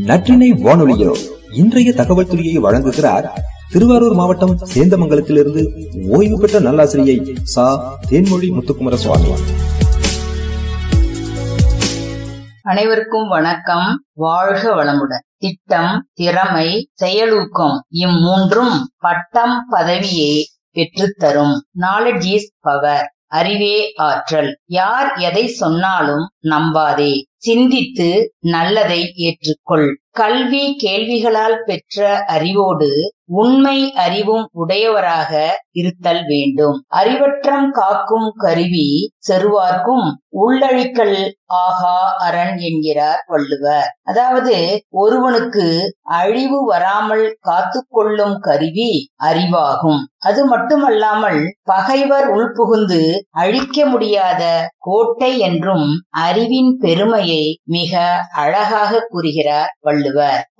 நற்றினை வானொலியோ இன்றைய தகவல் துறையை வழங்குகிறார் திருவாரூர் மாவட்டம் சேந்தமங்கலத்திலிருந்து ஓய்வு பெற்ற நல்லாசிரியை சா. தேன்மொழி முத்துக்குமர சுவாமி அனைவருக்கும் வணக்கம். வாழ்க வளமுடன். திட்டம் திறமை செயலூக்கம் இம்மூன்றும் பட்டம் பதவியை பெற்றுத்தரும் நாலெட்ஜ் இஸ் பவர் அறிவே ஆற்றல். யார் எதை சொன்னாலும் நம்பாதே. சிந்தித்து நல்லதை ஏற்றுக்கொள். கல்வி கேள்விகளால் பெற்ற அறிவோடு உண்மை அறிவும் உடையவராக இருத்தல் வேண்டும். அறிவற்றம் காக்கும் கருவி செருவார்க்கும் உள்ளழிக்கல் ஆகா அரண் என்கிறார் வள்ளுவர். அதாவது ஒருவனுக்கு அழிவு வராமல் காத்து கொள்ளும் கருவி அறிவாகும். அது மட்டுமல்லாமல் பகைவர் உள்புகுந்து அழிக்க முடியாத கோட்டை என்றும் அறிவின் பெருமையை மிக அழகாக கூறுகிறார் வள்ளுவர்.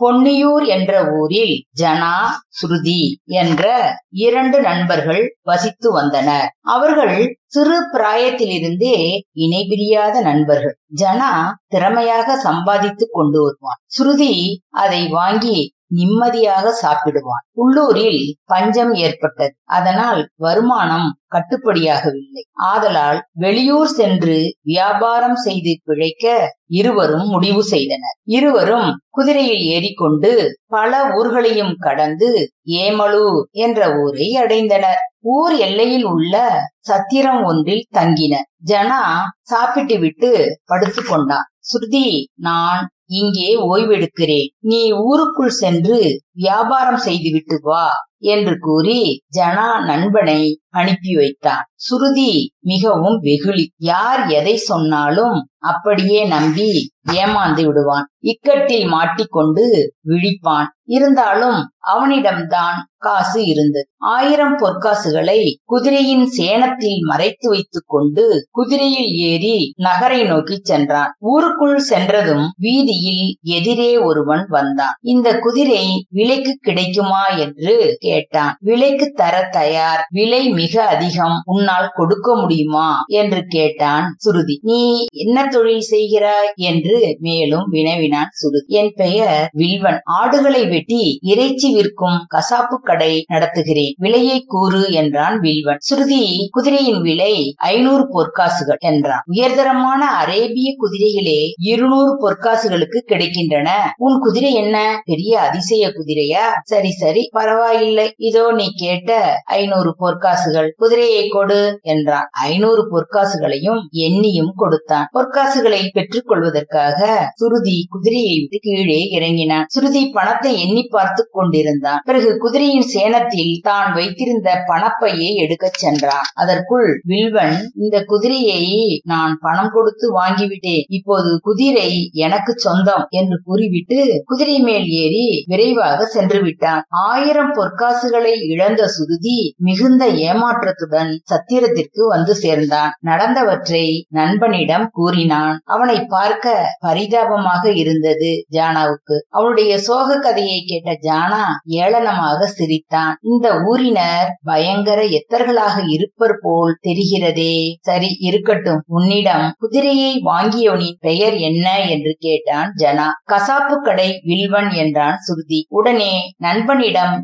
பொன்னியூர் என்ற ஊரில் ஜனா ஸ்ருதி என்ற இரண்டு நண்பர்கள் வசித்து வந்தனர். அவர்கள் சிறு பிராயத்திலிருந்தே இணை பிரியாத நண்பர்கள். ஜனா திறமையாக சம்பாதித்து கொண்டு வருவான். ஸ்ருதி அதை வாங்கி நிம்மதியாக சாப்பிடுவான். உள்ளூரில் பஞ்சம் ஏற்பட்டது. அதனால் வருமானம் கட்டுப்படியாகவில்லை. ஆதலால் வெளியூர் சென்று வியாபாரம் செய்து பிழைக்க இருவரும் முடிவு செய்தனர். இருவரும் குதிரையில் ஏறிக்கொண்டு பல ஊர்களையும் கடந்து ஏமலு என்ற ஊரை அடைந்தனர். ஊர் எல்லையில் உள்ள சத்திரம் ஒன்றில் தங்கினர். ஜனா சாப்பிட்டு விட்டு படுத்து கொண்டான் சுருதி நான் இங்கே ஓய்வெடுக்கிறேன். நீ ஊருக்குள் சென்று வியாபாரம் செய்துவிட்டு வா. என்று கூறி ஜனா நண்பனை அனுப்பி வைத்தான். சுருதி மிகவும் வெகுளி. யார் எதை சொன்னாலும் அப்படியே நம்பி ஏமாந்து விடுவான். இக்கட்டில் மாட்டிக்கொண்டு விழிப்பான். இருந்தாலும் அவனிடம்தான் காசு இருந்தது. ஆயிரம் பொற்காசுகளை குதிரையின் சேனத்தில் மறைத்து வைத்துக் கொண்டு குதிரையில் ஏறி நகரை நோக்கி சென்றான். ஊருக்குள் சென்றதும் வீதியில் எதிரே ஒருவன் வந்தான். இந்த குதிரை விலைக்கு கிடைக்குமா என்று கேட்டான் கேட்டான். விலைக்கு தர தயார். விலை மிக அதிகம். உன்னால் கொடுக்க முடியுமா? என்று கேட்டான் சுருதி. நீ என்ன தொழில் செய்கிறாய்? என்று மேலும் வினவினான் சுருதி. என் பெயர் வில்வன். ஆடுகளை வெட்டி இறைச்சி விற்கும் கசாப்பு கடை நடத்துகிறேன். விலையை கூறு என்றான் வில்வன். சுருதி குதிரையின் விலை ஐநூறு பொற்காசுகள் என்றான். உயர்தரமான அரேபிய குதிரைகளே இருநூறு பொற்காசுகளுக்கு கிடைக்கின்றன. உன் குதிரை என்ன? பெரிய அதிசய குதிரையா? சரி சரி. பரவாயில்லை. இதோ நீ கேட்ட ஐநூறு பொற்காசுகள் குதிரையை கொடு என்றான். ஐநூறு பொற்காசுகளையும் எண்ணியும் கொடுத்தான். பொற்காசுகளை பெற்றுக் கொள்வதற்காக சுருதி குதிரையை விட்டு கீழே இறங்கினான். சுருதி பணத்தை எண்ணி பார்த்து கொண்டிருந்தான். பிறகு குதிரையின் சேனத்தில் தான் வைத்திருந்த பணப்பையை எடுக்கச் சென்றான். அதற்குள் வில்வன் இந்த குதிரையை நான் பணம் கொடுத்து வாங்கிவிட்டேன். இப்போது குதிரை எனக்கு சொந்தம் என்று கூறிவிட்டு குதிரை மேல் ஏறி விரைவாக சென்று விட்டான். ஆயிரம் பொற்காசுகளை இழந்த சுருதி மிகுந்த ஏமாற்றத்துடன் சத்திரத்திற்கு வந்து சேர்ந்தான். நடந்தவற்றை நண்பனிடம் கூறினான். அவனை பார்க்க பரிதாபமாக இருந்தது ஜானாவுக்கு. அவனுடைய சோக கதையை கேட்ட ஜானா ஏளனமாக சிரித்தான். இந்த ஊரினர் பயங்கர எத்தர்களாக இருப்பர் போல் தெரிகிறதே. சரி இருக்கட்டும். உன்னிடம் குதிரையை வாங்கியவனின் பெயர் என்ன என்று கேட்டான் ஜனா. கசாப்பு கடை வில்வன் என்றான் சுருதி. உடனே நண்பனிடம்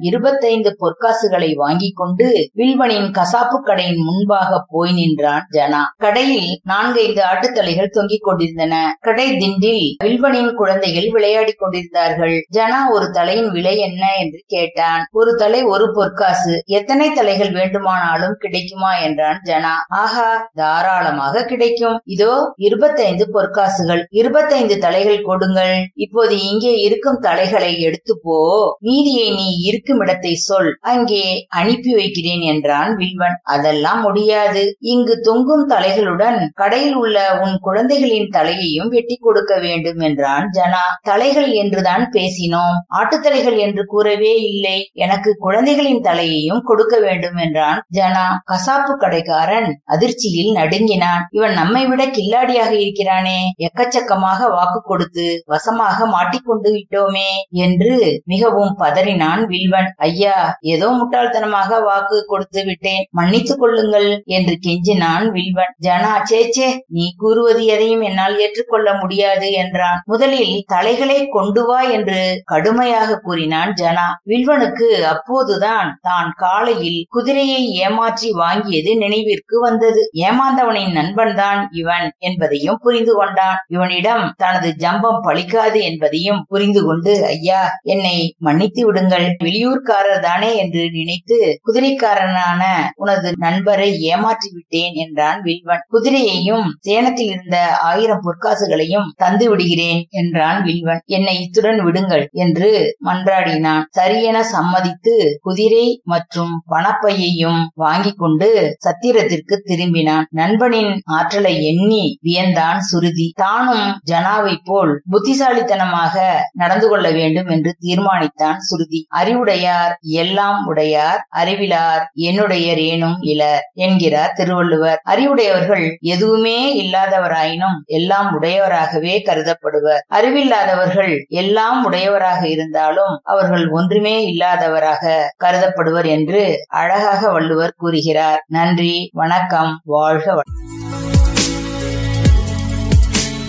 இருபத்தைந்து பொற்காசுகளை வாங்கிக் கொண்டு வில்வனின் கசாப்பு கடையின் முன்பாக போய் நின்றான் ஜனா. கடையில் நான்கைந்து ஆட்டுத்தலைகள் தொங்கிக் கொண்டிருந்தன. கடை திண்டில் வில்வனின் குழந்தைகள் விளையாடிக் கொண்டிருந்தார்கள். ஜனா ஒரு தலையின் விலை என்ன? என்று கேட்டான். ஒரு தலை ஒரு பொற்காசு. எத்தனை தலைகள் வேண்டுமானாலும் கிடைக்குமா? என்றான் ஜனா. ஆஹா தாராளமாக கிடைக்கும். இதோ இருபத்தைந்து பொற்காசுகள். இருபத்தைந்து தலைகள் கொடுங்கள். இப்போது இங்கே இருக்கும் தலைகளை எடுத்து போ. மீதியை நீ இருக்கும் இடத்தை சொல். அங்கே அனுப்பி வைக்கிறேன் என்றான் வில்வன். அதெல்லாம் முடியாது. இங்கு தொங்கும் தலைகளுடன் கடையில் உள்ள உன் குழந்தைகளின் தலையையும் வெட்டி கொடுக்க வேண்டும் என்றான் ஜனா. தலைகள் என்றுதான் பேசினோம். ஆட்டுத்தலைகள் என்று கூறவே இல்லை. எனக்கு குழந்தைகளின் தலையையும் கொடுக்க வேண்டும் என்றான் ஜனா. கசாப்பு கடைக்காரன் அதிர்ச்சியில் நடுங்கினான். இவன் நம்மை விட கில்லாடியாக இருக்கிறானே. எக்கச்சக்கமாக வாக்கு கொடுத்து வசமாக மாட்டிக்கொண்டு விட்டோமே என்று மிகவும் பதறினான் வில்வன். ஐயா ஐயா ஏதோ முட்டாள்தனமாக வாக்கு கொடுத்து விட்டேன். மன்னித்துக் கொள்ளுங்கள் என்று கெஞ்சினான் வில்வன். ஜனா சேச்சே நீ கூறுவது எதையும் என்னால் ஏற்றுக்கொள்ள முடியாது என்றான். முதலில் தலைகளை கொண்டு வா என்று கடுமையாக கூறினான் ஜனா. வில்வனுக்கு அப்போதுதான் தான் காலையில் குதிரையை ஏமாற்றி வாங்கியது நினைவிற்கு வந்தது. ஏமாந்தவனின் நண்பன்தான் இவன் என்பதையும் புரிந்து கொண்டான். இவனிடம் தனது ஜம்பம் பழிக்காது என்பதையும் புரிந்து கொண்டு ஐயா என்னை மன்னித்து விடுங்கள். வெளியூர்காரர் தானே என்று நினைத்து குதிரைக்காரனான உனது நண்பரை ஏமாற்றி விட்டேன் என்றான் வில்வன். குதிரையையும் சேனத்தில் இருந்த ஆயிரம் பொற்காசுகளையும் தந்து விடுகிறேன் என்றான் வில்வன். என்னை இத்துடன் விடுங்கள் என்று மன்றாடினான். சரியென சம்மதித்து குதிரை மற்றும் பணப்பையையும் வாங்கி கொண்டு சத்திரத்திற்கு திரும்பினான். நண்பனின் ஆற்றலை எண்ணி வியந்தான் சுருதி. தானும் ஜனாவை போல் புத்திசாலித்தனமாக நடந்து கொள்ள வேண்டும் என்று தீர்மானித்தான் சுருதி. அறிவுடையார் எல்லாம் உடையார் அறிவிலார் என்னுடையர் ஏனும் இல என்கிறார் திருவள்ளுவர். அறிவுடையவர்கள் எதுவுமே இல்லாதவராயினும் எல்லாம் உடையவராகவே கருதப்படுவர். அறிவில்லாதவர்கள் எல்லாம் உடையவராக இருந்தாலும் அவர்கள் ஒன்றுமே இல்லாதவராக கருதப்படுவர் என்று அழகாக வள்ளுவர் கூறுகிறார். நன்றி வணக்கம் வாழ்க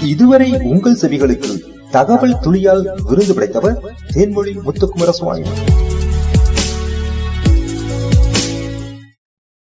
இதுவரை உங்கள் செவிகளுக்கு தகவல் துளியால் விருது படைத்தவர் தேன்மொழி முத்துக்குமார சுவாமி